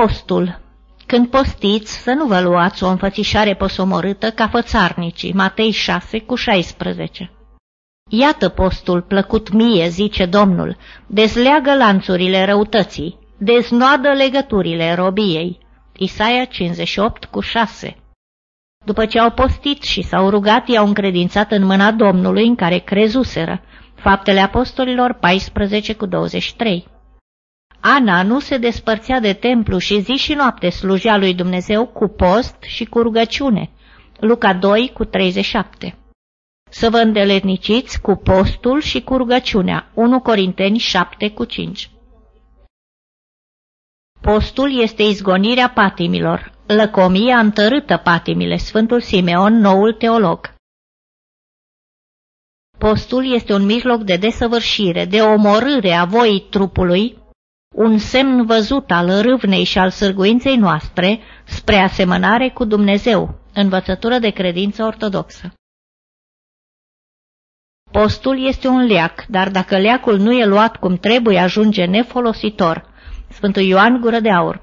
Postul Când postiți, să nu vă luați o înfățișare posomorâtă ca fățarnicii, Matei 6 cu 16. Iată postul plăcut mie, zice Domnul, dezleagă lanțurile răutății, deznoadă legăturile robiei. Isaia 58 cu 6 După ce au postit și s-au rugat, i-au încredințat în mâna Domnului în care crezuseră. Faptele Apostolilor 14 cu 23 Ana nu se despărțea de templu și zi și noapte slujea lui Dumnezeu cu post și cu rugăciune. Luca 2 cu 37 Să vă îndeletniciți cu postul și cu rugăciunea. 1 Corinteni 7 cu 5 Postul este izgonirea patimilor, lăcomia întărâtă patimile, Sfântul Simeon, noul teolog. Postul este un mijloc de desăvârșire, de omorâre a voii trupului, un semn văzut al râvnei și al sârguinței noastre spre asemănare cu Dumnezeu, învățătură de credință ortodoxă. Postul este un leac, dar dacă leacul nu e luat cum trebuie, ajunge nefolositor. Sfântul Ioan Gură de Aur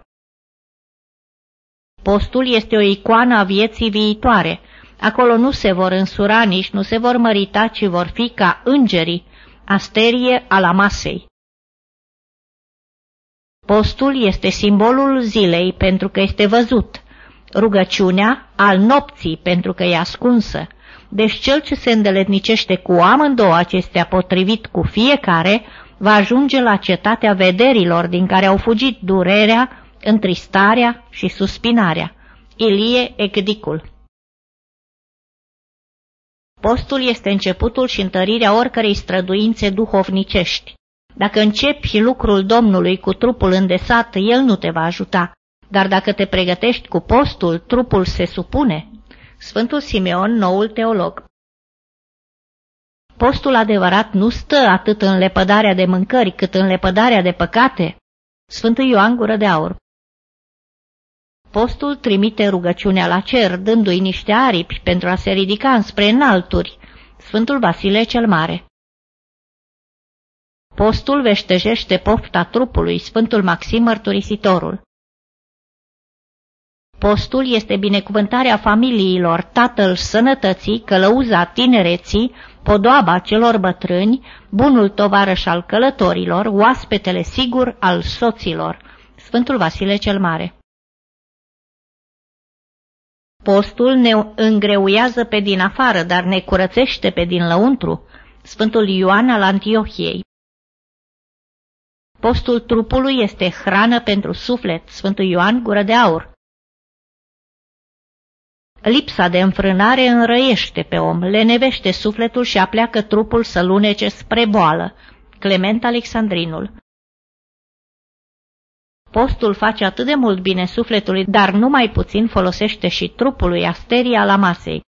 Postul este o icoană a vieții viitoare. Acolo nu se vor însura, nici nu se vor mărita, ci vor fi ca îngerii, asterie ala masei. Postul este simbolul zilei pentru că este văzut, rugăciunea al nopții pentru că e ascunsă. Deci cel ce se îndeletnicește cu amândouă acestea potrivit cu fiecare, va ajunge la cetatea vederilor din care au fugit durerea, întristarea și suspinarea. Ilie Egdicul Postul este începutul și întărirea oricărei străduințe duhovnicești. Dacă începi lucrul Domnului cu trupul îndesat, el nu te va ajuta, dar dacă te pregătești cu postul, trupul se supune. Sfântul Simeon, noul teolog Postul adevărat nu stă atât în lepădarea de mâncări, cât în lepădarea de păcate. Sfântul Ioan Gură de Aur Postul trimite rugăciunea la cer, dându-i niște aripi pentru a se ridica înspre înalturi. Sfântul Vasile cel Mare Postul veștejește pofta trupului, Sfântul Maxim Mărturisitorul. Postul este binecuvântarea familiilor, tatăl sănătății, călăuza tinereții, podoaba celor bătrâni, bunul tovarăș al călătorilor, oaspetele sigur al soților. Sfântul Vasile cel Mare Postul ne îngreuiază pe din afară, dar ne curățește pe din lăuntru. Sfântul Ioan al Antiohiei Postul trupului este hrană pentru suflet, Sfântul Ioan Gură de Aur. Lipsa de înfrânare înrăiește pe om, lenevește sufletul și apleacă trupul să lunece spre boală. Clement Alexandrinul Postul face atât de mult bine sufletului, dar nu mai puțin folosește și trupului asteria la masei.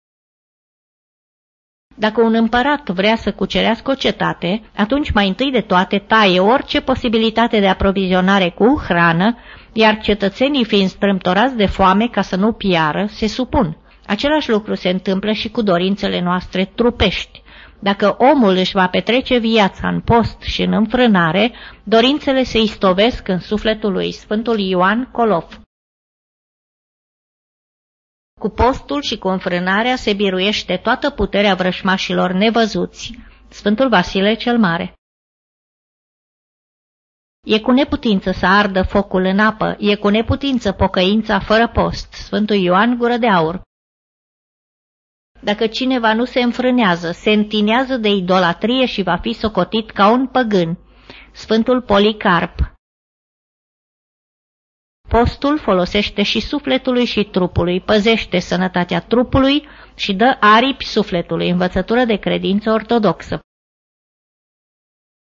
Dacă un împărat vrea să cucerească o cetate, atunci mai întâi de toate taie orice posibilitate de aprovizionare cu hrană, iar cetățenii fiind strâmtorați de foame ca să nu piară, se supun. Același lucru se întâmplă și cu dorințele noastre trupești. Dacă omul își va petrece viața în post și în înfrânare, dorințele se istovesc în sufletul lui Sfântul Ioan Colof. Cu postul și cu înfrânarea se biruiește toată puterea vrășmașilor nevăzuți. Sfântul Vasile cel Mare E cu neputință să ardă focul în apă, e cu neputință pocăința fără post. Sfântul Ioan Gură de Aur Dacă cineva nu se înfrânează, se întinează de idolatrie și va fi socotit ca un păgân. Sfântul Policarp Postul folosește și sufletului și trupului, păzește sănătatea trupului și dă aripi sufletului, învățătură de credință ortodoxă.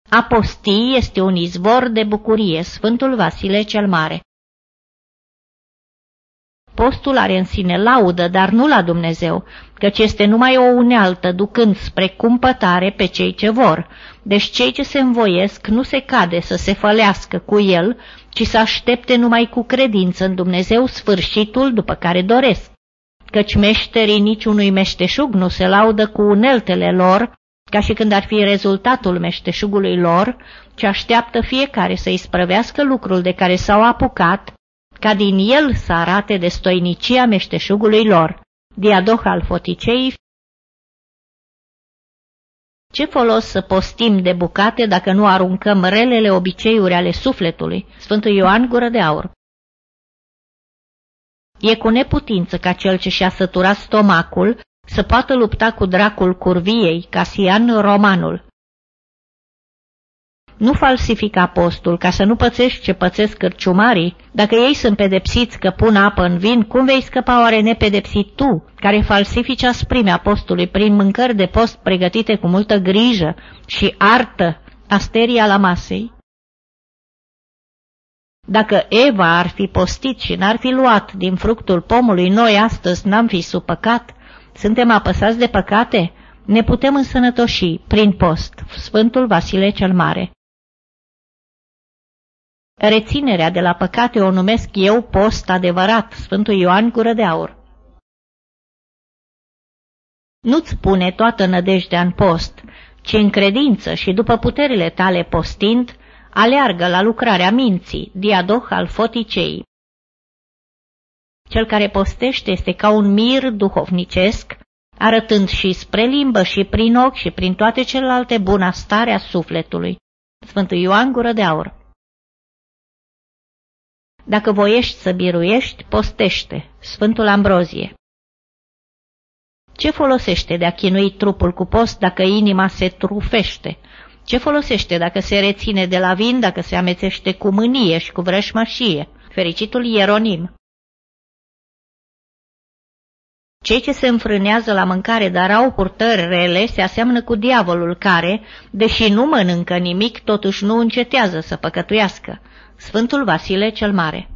Apostii este un izvor de bucurie, Sfântul Vasile cel Mare. Postul are în sine laudă, dar nu la Dumnezeu, căci este numai o unealtă ducând spre cumpătare pe cei ce vor. Deci cei ce se învoiesc nu se cade să se fălească cu el, ci să aștepte numai cu credință în Dumnezeu sfârșitul după care doresc. Căci meșterii niciunui meșteșug nu se laudă cu uneltele lor, ca și când ar fi rezultatul meșteșugului lor, ci așteaptă fiecare să-i sprăvească lucrul de care s-au apucat, ca ca din el să arate de stoinicia meșteșugului lor. Diadoh al foticei ce folos să postim de bucate dacă nu aruncăm relele obiceiuri ale sufletului? Sfântul Ioan Gură de Aur E cu neputință ca cel ce și-a săturat stomacul să poată lupta cu dracul curviei, Casian Romanul. Nu falsifica postul, ca să nu pățești ce pățesc cârciumarii. Dacă ei sunt pedepsiți că pun apă în vin, cum vei scăpa oare nepedepsit tu, care falsifici asprimea postului prin mâncări de post pregătite cu multă grijă și artă asteria la masei? Dacă Eva ar fi postit și n-ar fi luat din fructul pomului, noi astăzi n-am fi supăcat? Suntem apăsați de păcate? Ne putem însănătoși prin post. Sfântul Vasile cel Mare Reținerea de la păcate o numesc eu post adevărat, Sfântul Ioan Gură de Aur. Nu-ți pune toată nădejdea în post, ci în credință și după puterile tale postind, aleargă la lucrarea minții, diadoh al foticei. Cel care postește este ca un mir duhovnicesc, arătând și spre limbă și prin ochi și prin toate celelalte bunăstare a sufletului. Sfântul Ioan Gură de Aur Dacă voiești să biruiești, postește. Sfântul Ambrozie Ce folosește de a chinui trupul cu post dacă inima se trufește? Ce folosește dacă se reține de la vin, dacă se amețește cu mânie și cu vrășmășie? Fericitul Ieronim Cei ce se înfrânează la mâncare, dar au purtări rele, se aseamnă cu diavolul care, deși nu mănâncă nimic, totuși nu încetează să păcătuiască. Sfântul Vasile cel Mare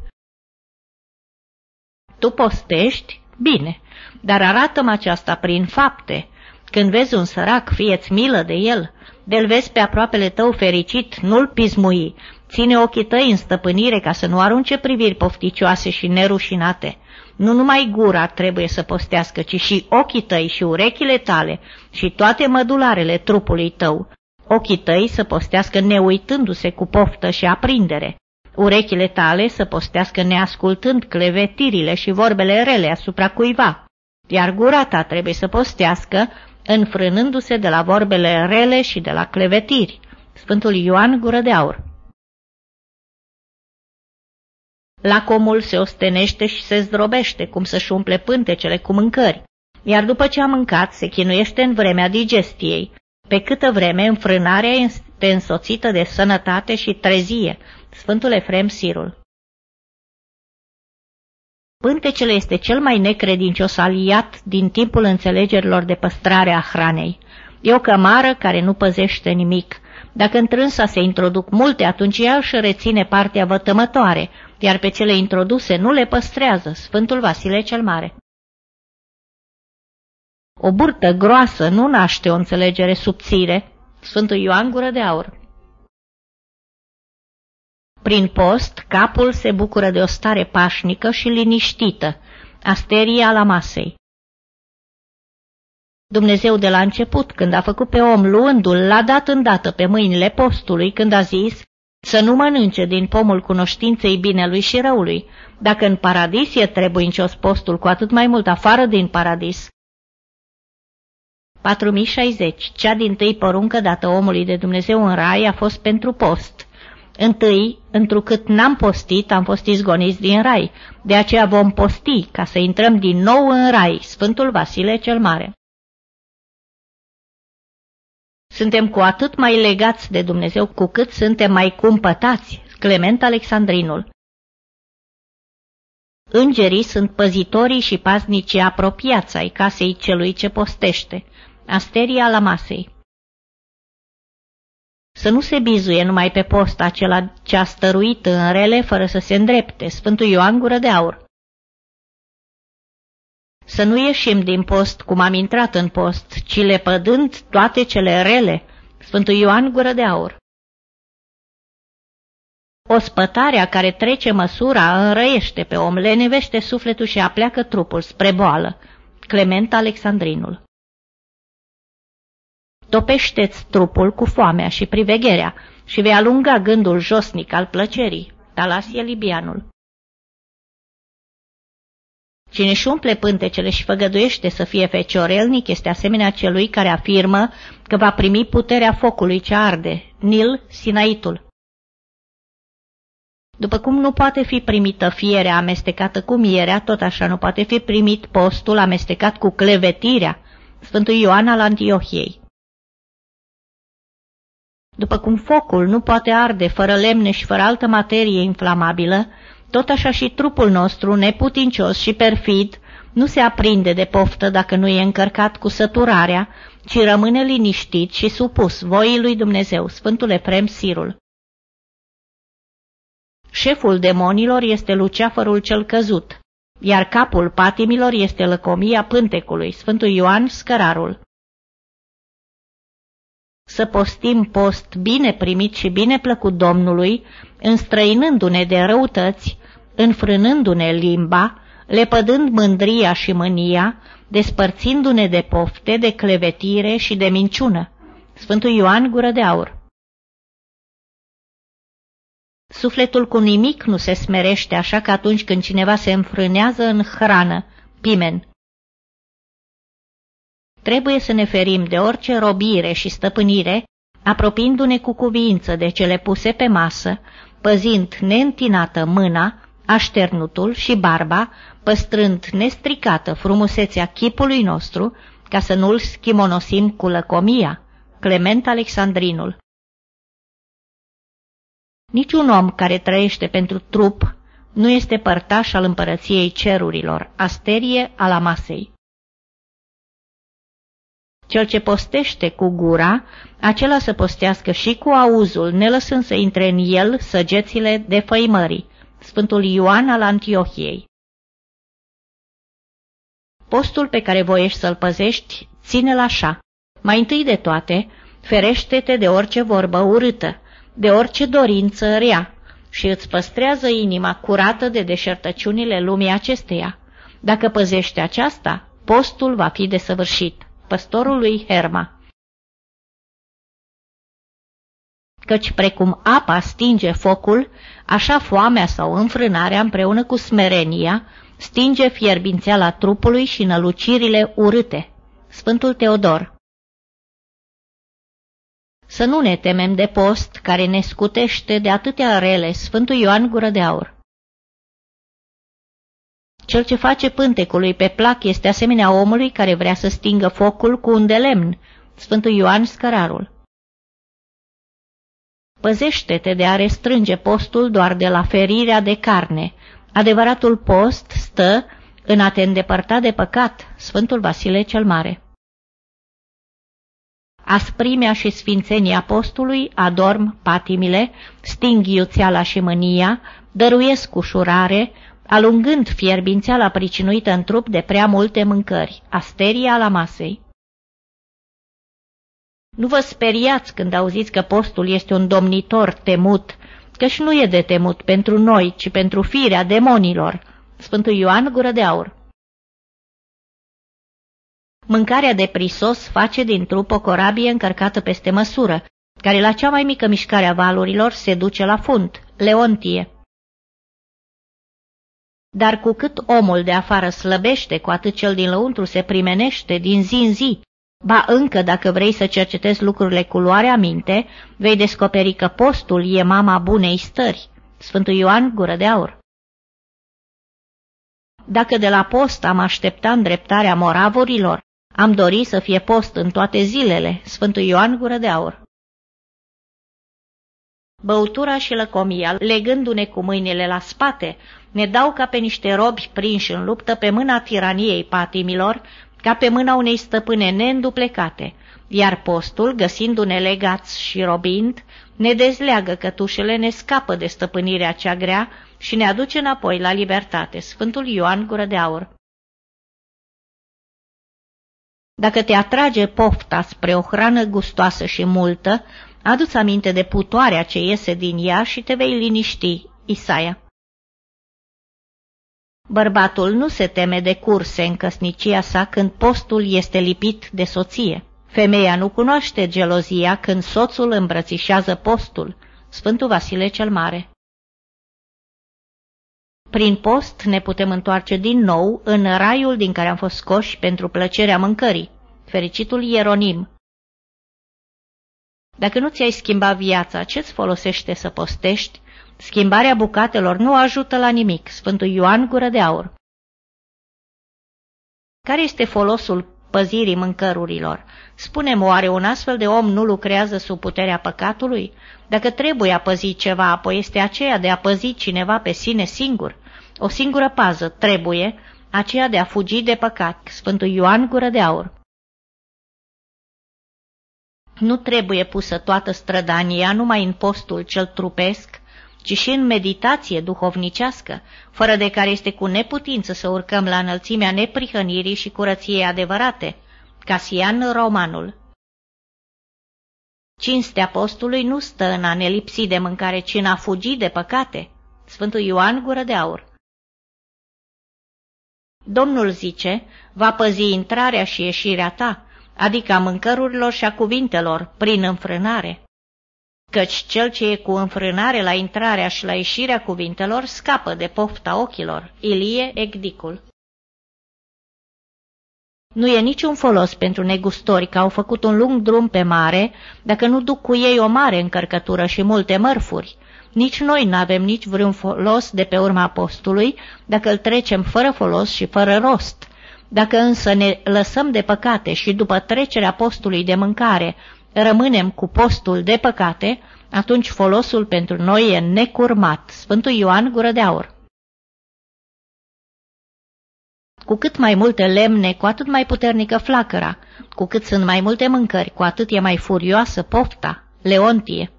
Tu postești? Bine, dar arată-mi aceasta prin fapte. Când vezi un sărac, fieți milă de el, de-l vezi pe aproapele tău fericit, nu-l pismui, ține ochii tăi în stăpânire ca să nu arunce priviri pofticioase și nerușinate. Nu numai gura trebuie să postească, ci și ochii tăi și urechile tale și toate mădularele trupului tău. Ochii tăi să postească neuitându-se cu poftă și aprindere. Urechile tale să postească neascultând clevetirile și vorbele rele asupra cuiva. Iar gura ta trebuie să postească înfrânându-se de la vorbele rele și de la clevetiri. Sfântul Ioan Gură de Aur Lacomul se ostenește și se zdrobește, cum să-și umple pântecele cu mâncări, iar după ce a mâncat se chinuiește în vremea digestiei, pe câtă vreme înfrânarea este însoțită de sănătate și trezie. Sfântul Efrem Sirul Pântecele este cel mai necredincios aliat din timpul înțelegerilor de păstrare a hranei. E o cămară care nu păzește nimic. Dacă întrânsa se introduc multe, atunci ea își reține partea vătămătoare, iar pe cele introduse nu le păstrează. Sfântul Vasile cel Mare O burtă groasă nu naște o înțelegere subțire. Sfântul Ioan Gură de Aur prin post, capul se bucură de o stare pașnică și liniștită, asteria la masei. Dumnezeu de la început, când a făcut pe om luându-l, l-a dat îndată pe mâinile postului, când a zis să nu mănânce din pomul cunoștinței binelui și răului. Dacă în paradis e trebuincios postul, cu atât mai mult afară din paradis. 4060. Cea din tâi poruncă dată omului de Dumnezeu în rai a fost pentru post. Întâi, întrucât n-am postit, am fost izgoniți din rai, de aceea vom posti ca să intrăm din nou în rai, Sfântul Vasile cel Mare. Suntem cu atât mai legați de Dumnezeu cu cât suntem mai cumpătați, Clement Alexandrinul. Îngerii sunt păzitorii și paznicii apropiați ai casei celui ce postește, Asteria la masei să nu se bizuie numai pe post acela ce a stăruit în rele fără să se îndrepte, Sfântul Ioan Gură de Aur. Să nu ieșim din post cum am intrat în post, ci lepădând toate cele rele, Sfântul Ioan Gură de Aur. O spătarea care trece măsura înrăiește pe om, lenevește sufletul și apleacă trupul spre boală. Clement Alexandrinul Topește-ți trupul cu foamea și privegherea și vei alunga gândul josnic al plăcerii. Talasie Libianul Cine își umple pântecele și făgăduiește să fie feciorelnic este asemenea celui care afirmă că va primi puterea focului ce arde, Nil Sinaitul. După cum nu poate fi primită fierea amestecată cu mierea, tot așa nu poate fi primit postul amestecat cu clevetirea, Sfântul Ioan al Antiohiei. După cum focul nu poate arde fără lemne și fără altă materie inflamabilă, tot așa și trupul nostru, neputincios și perfid, nu se aprinde de poftă dacă nu e încărcat cu săturarea, ci rămâne liniștit și supus voii lui Dumnezeu, Sfântul Efrem Sirul. Șeful demonilor este luceafărul cel căzut, iar capul patimilor este lăcomia pântecului, Sfântul Ioan Scărarul. Să postim post bine primit și bine plăcut Domnului, înstrăinându-ne de răutăți, înfrânându-ne limba, lepădând mândria și mânia, despărțindu-ne de pofte, de clevetire și de minciună. Sfântul Ioan Gură de Aur Sufletul cu nimic nu se smerește așa ca atunci când cineva se înfrânează în hrană, pimen. Trebuie să ne ferim de orice robire și stăpânire, apropiindu-ne cu cuvință de cele puse pe masă, păzind neîntinată mâna, așternutul și barba, păstrând nestricată frumusețea chipului nostru, ca să nu-l schimonosim cu lăcomia. Clement Alexandrinul Niciun om care trăiește pentru trup nu este părtaș al împărăției cerurilor, asterie ala masei. Cel ce postește cu gura, acela să postească și cu auzul, ne lăsând să intre în el săgețile de făimării. Sfântul Ioan al Antiohiei Postul pe care voiești să-l păzești, ține-l așa. Mai întâi de toate, ferește-te de orice vorbă urâtă, de orice dorință rea și îți păstrează inima curată de deșertăciunile lumii acesteia. Dacă păzești aceasta, postul va fi desăvârșit. Păstorul lui Herma Căci precum apa stinge focul, așa foamea sau înfrânarea împreună cu smerenia stinge fierbințeala trupului și nălucirile urâte. Sfântul Teodor să nu ne temem de post care ne scutește de atâtea rele, Sfântul Ioan Gură de Aur. Cel ce face pântecului pe plac este asemenea omului care vrea să stingă focul cu un de lemn, Sfântul Ioan Scărarul. Păzește-te de a restrânge postul doar de la ferirea de carne. Adevăratul post stă în a te îndepărta de păcat, Sfântul Vasile cel Mare. Asprimea și sfințenia postului adorm patimile, sting iuțeala și mânia, dăruiesc ușurare, alungând fierbințeala pricinuită în trup de prea multe mâncări, asteria la masei. Nu vă speriați când auziți că postul este un domnitor temut, căci nu e de temut pentru noi, ci pentru firea demonilor. Sfântul Ioan Gură de Aur Mâncarea de prisos face din trup o corabie încărcată peste măsură, care la cea mai mică mișcare a valurilor se duce la fund, Leontie. Dar cu cât omul de afară slăbește, cu atât cel din lăuntru se primenește din zi în zi. Ba încă, dacă vrei să cercetezi lucrurile cu luarea minte, vei descoperi că postul e mama bunei stări. Sfântul Ioan Gură de Aur Dacă de la post am aștepta îndreptarea moravurilor, am dorit să fie post în toate zilele, Sfântul Ioan Gură de Aur. Băutura și lăcomia, legându-ne cu mâinile la spate, ne dau ca pe niște robi prinși în luptă pe mâna tiraniei patimilor, ca pe mâna unei stăpâne neînduplecate, iar postul, găsindu-ne legați și robind, ne dezleagă cătușele, ne scapă de stăpânirea cea grea și ne aduce înapoi la libertate. Sfântul Ioan Gură de Aur dacă te atrage pofta spre o hrană gustoasă și multă, adu-ți aminte de putoarea ce iese din ea și te vei liniști, Isaia. Bărbatul nu se teme de curse în căsnicia sa când postul este lipit de soție. Femeia nu cunoaște gelozia când soțul îmbrățișează postul. Sfântul Vasile cel Mare Prin post ne putem întoarce din nou în raiul din care am fost scoși pentru plăcerea mâncării. Fericitul Ieronim. Dacă nu ți-ai schimbat viața, ce-ți folosește să postești? Schimbarea bucatelor nu ajută la nimic. Sfântul Ioan Gură de Aur. Care este folosul păzirii mâncărurilor? Spune-mi, oare un astfel de om nu lucrează sub puterea păcatului? Dacă trebuie a păzi ceva, apoi este aceea de a păzi cineva pe sine singur. O singură pază trebuie, aceea de a fugi de păcat. Sfântul Ioan Gură de Aur. Nu trebuie pusă toată strădania numai în postul cel trupesc, ci și în meditație duhovnicească, fără de care este cu neputință să urcăm la înălțimea neprihănirii și curăției adevărate. Casian Romanul Cinstea postului nu stă în a ne lipsi de mâncare, ci în a fugi de păcate. Sfântul Ioan Gură de Aur Domnul zice, va păzi intrarea și ieșirea ta, adică a mâncărurilor și a cuvintelor, prin înfrânare. Căci cel ce e cu înfrânare la intrarea și la ieșirea cuvintelor scapă de pofta ochilor. Ilie Egdicul Nu e niciun folos pentru negustori că au făcut un lung drum pe mare dacă nu duc cu ei o mare încărcătură și multe mărfuri. Nici noi n-avem nici vreun folos de pe urma postului dacă îl trecem fără folos și fără rost. Dacă însă ne lăsăm de păcate și după trecerea postului de mâncare rămânem cu postul de păcate, atunci folosul pentru noi e necurmat. Sfântul Ioan Gură de Aur Cu cât mai multe lemne, cu atât mai puternică flacăra, cu cât sunt mai multe mâncări, cu atât e mai furioasă pofta. Leontie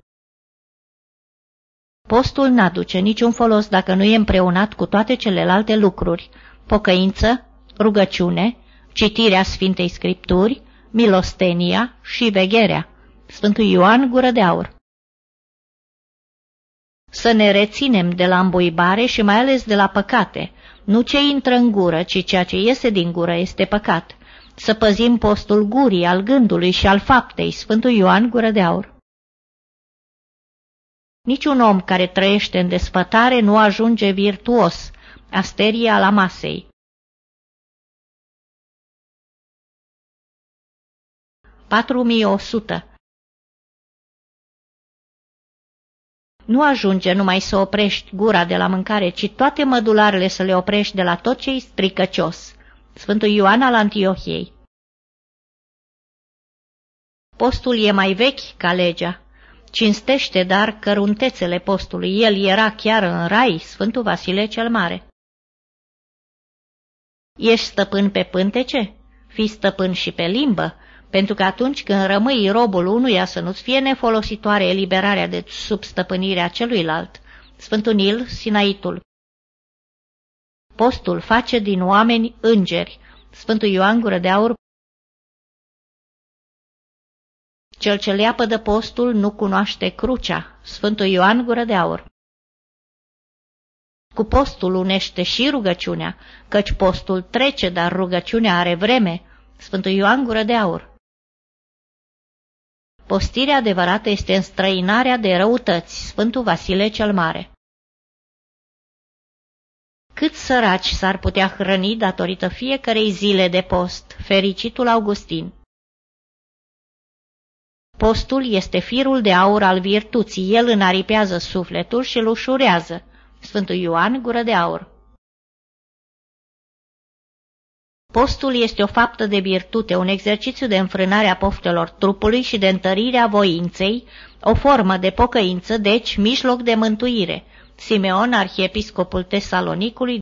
Postul n-aduce niciun folos dacă nu e împreunat cu toate celelalte lucruri, pocăință, rugăciune, citirea Sfintei Scripturi, milostenia și vegherea. Sfântul Ioan Gură de Aur Să ne reținem de la îmbuibare și mai ales de la păcate. Nu ce intră în gură, ci ceea ce iese din gură este păcat. Să păzim postul gurii, al gândului și al faptei. Sfântul Ioan Gură de Aur Niciun om care trăiește în desfătare nu ajunge virtuos. Asteria la masei 4100. Nu ajunge numai să oprești gura de la mâncare, ci toate mădularele să le oprești de la tot ce-i stricăcios. Sfântul Ioan al Antiohiei Postul e mai vechi ca legea. Cinstește dar căruntețele postului. El era chiar în rai, Sfântul Vasile cel Mare. Ești stăpân pe pântece? Fii stăpân și pe limbă, pentru că atunci când rămâi robul unuia să nu-ți fie nefolositoare eliberarea de sub stăpânirea celuilalt. Sfântul Nil, Sinaitul Postul face din oameni îngeri. Sfântul Ioan Gură de Aur Cel ce leapă de postul nu cunoaște crucea. Sfântul Ioan Gură de Aur Cu postul unește și rugăciunea, căci postul trece, dar rugăciunea are vreme. Sfântul Ioan Gură de Aur Postirea adevărată este înstrăinarea de răutăți, Sfântul Vasile cel Mare. Cât săraci s-ar putea hrăni datorită fiecarei zile de post, fericitul Augustin. Postul este firul de aur al virtuții, el înaripează sufletul și îl ușurează. Sfântul Ioan, gură de aur. Postul este o faptă de virtute, un exercițiu de înfrânare a poftelor trupului și de întărire a voinței, o formă de pocăință, deci mijloc de mântuire. Simeon, arhiepiscopul Tesalonicului,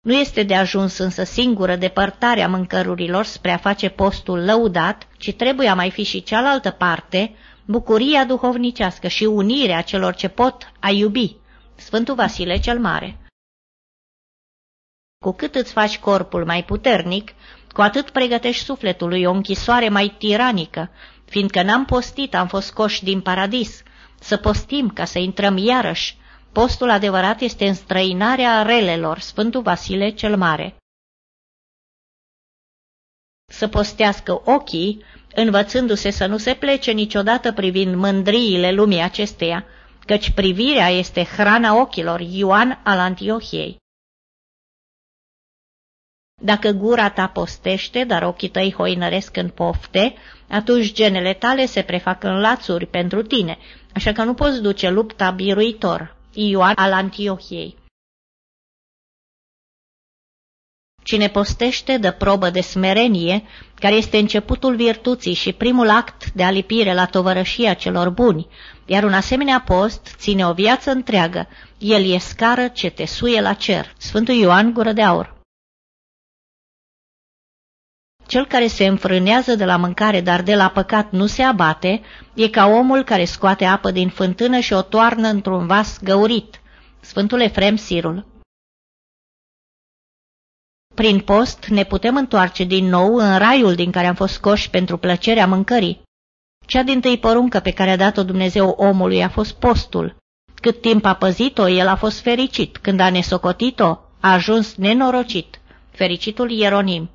nu este de ajuns însă singură depărtarea mâncărurilor spre a face postul lăudat, ci trebuie a mai fi și cealaltă parte, bucuria duhovnicească și unirea celor ce pot a iubi. Sfântul Vasile cel Mare cu cât îți faci corpul mai puternic, cu atât pregătești sufletului o închisoare mai tiranică, fiindcă n-am postit, am fost scoși din paradis. Să postim ca să intrăm iarăși. Postul adevărat este înstrăinarea relelor, Sfântul Vasile cel Mare. Să postească ochii, învățându-se să nu se plece niciodată privind mândriile lumii acesteia, căci privirea este hrana ochilor, Ioan al Antiohiei. Dacă gura ta postește, dar ochii tăi hoinăresc în pofte, atunci genele tale se prefac în lațuri pentru tine, așa că nu poți duce lupta biruitor. Ioan al Antiohiei. Cine postește dă probă de smerenie, care este începutul virtuții și primul act de alipire la tovărășia celor buni, iar un asemenea post ține o viață întreagă, el e scară ce te suie la cer. Sfântul Ioan Gură de Aur cel care se înfrânează de la mâncare, dar de la păcat nu se abate, e ca omul care scoate apă din fântână și o toarnă într-un vas găurit. Sfântul Efrem Sirul Prin post ne putem întoarce din nou în raiul din care am fost scoși pentru plăcerea mâncării. Cea din tâi poruncă pe care a dat-o Dumnezeu omului a fost postul. Cât timp a păzit-o, el a fost fericit. Când a nesocotit-o, a ajuns nenorocit. Fericitul Ieronim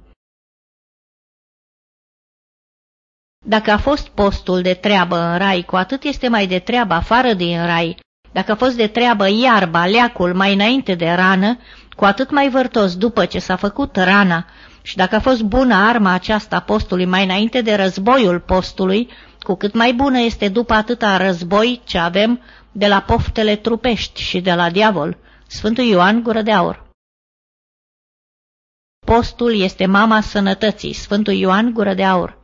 Dacă a fost postul de treabă în rai, cu atât este mai de treabă afară din rai. Dacă a fost de treabă iarba, leacul, mai înainte de rană, cu atât mai vârtos după ce s-a făcut rana. Și dacă a fost bună arma aceasta postului mai înainte de războiul postului, cu cât mai bună este după atâta război ce avem de la poftele trupești și de la diavol. Sfântul Ioan Gură de Aur Postul este mama sănătății, Sfântul Ioan Gură de Aur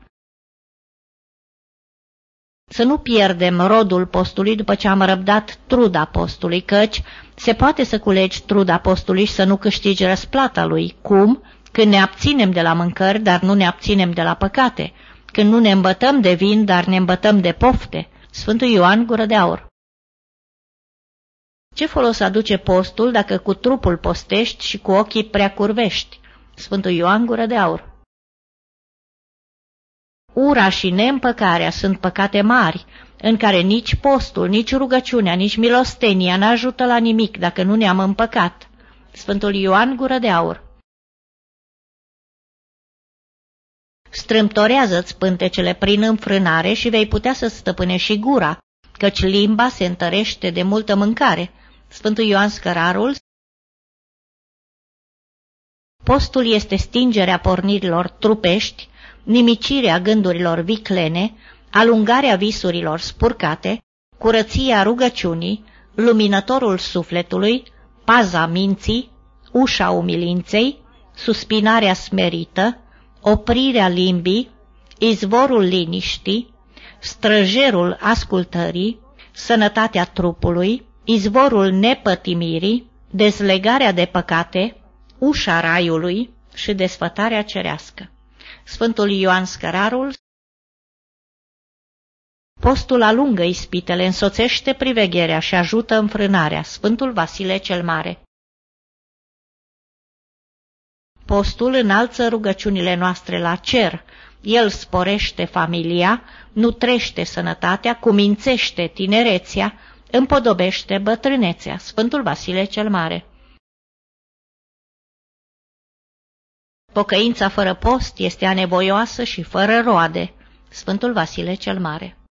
să nu pierdem rodul postului după ce am răbdat truda postului, căci se poate să culegi truda postului și să nu câștigi răsplata lui. Cum? Când ne abținem de la mâncări, dar nu ne abținem de la păcate. Când nu ne îmbătăm de vin, dar ne îmbătăm de pofte. Sfântul Ioan Gură de Aur Ce folos aduce postul dacă cu trupul postești și cu ochii prea curvești? Sfântul Ioan Gură de Aur Ura și neîmpăcarea sunt păcate mari, în care nici postul, nici rugăciunea, nici milostenia n-ajută la nimic dacă nu ne-am împăcat. Sfântul Ioan Gură de Aur Strâmtorează-ți pântecele prin înfrânare și vei putea să stăpânești și gura, căci limba se întărește de multă mâncare. Sfântul Ioan Scărarul Postul este stingerea pornirilor trupești, nimicirea gândurilor viclene, alungarea visurilor spurcate, curăția rugăciunii, luminătorul sufletului, paza minții, ușa umilinței, suspinarea smerită, oprirea limbii, izvorul liniștii, străjerul ascultării, sănătatea trupului, izvorul nepătimirii, dezlegarea de păcate, ușa raiului și desfătarea cerească. Sfântul Ioan Scărarul Postul alungă ispitele, însoțește privegherea și ajută înfrânarea. Sfântul Vasile cel Mare Postul înalță rugăciunile noastre la cer, el sporește familia, nutrește sănătatea, cumințește tinerețea, împodobește bătrânețea. Sfântul Vasile cel Mare Pocăința fără post este anevoioasă și fără roade. Sfântul Vasile cel Mare